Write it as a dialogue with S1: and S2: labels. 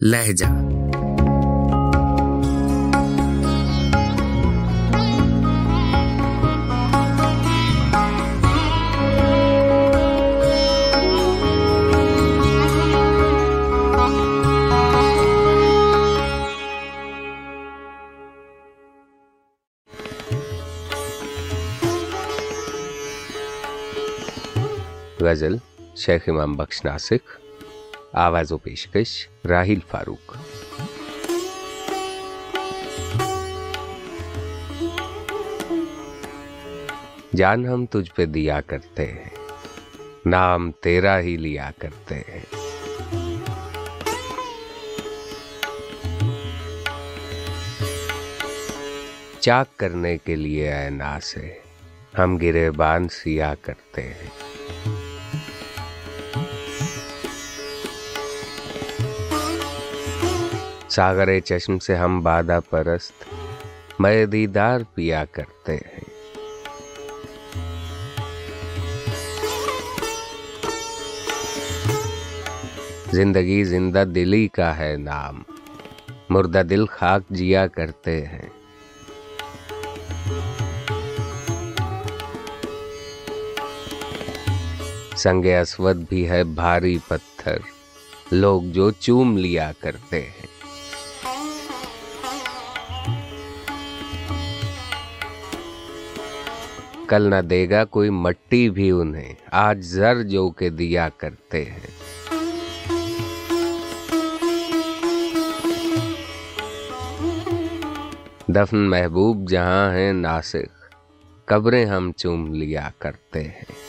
S1: لہجہ۔
S2: غزل شیخ امام بخش ناسک آواز و پیشکش راہیل فاروق۔ جان ہم تجھ پہ دیا کرتے ہیں، نام تیرا ہی لیا کرتے ہیں۔ چاک کرنے کے لیے اے نا سے ہم گرے بان سیا کرتے ہیں۔ ساگر چشم سے ہم بادہ پرست میں دیدار پیا کرتے ہیں۔ زندگی زندہ دلی کا ہے نام، مردہ دل خاک جیا کرتے ہیں۔ سنگ اسود بھی ہے بھاری پتھر، لوگ جو چوم لیا کرتے ہیں۔ کل نہ دے گا، کوئی مٹی بھی انہیں۔ آج زر جو کے دیا کرتے ہیں۔ دفن محبوب جہاں ہیں ناسک قبریں ہم چوم لیا کرتے ہیں۔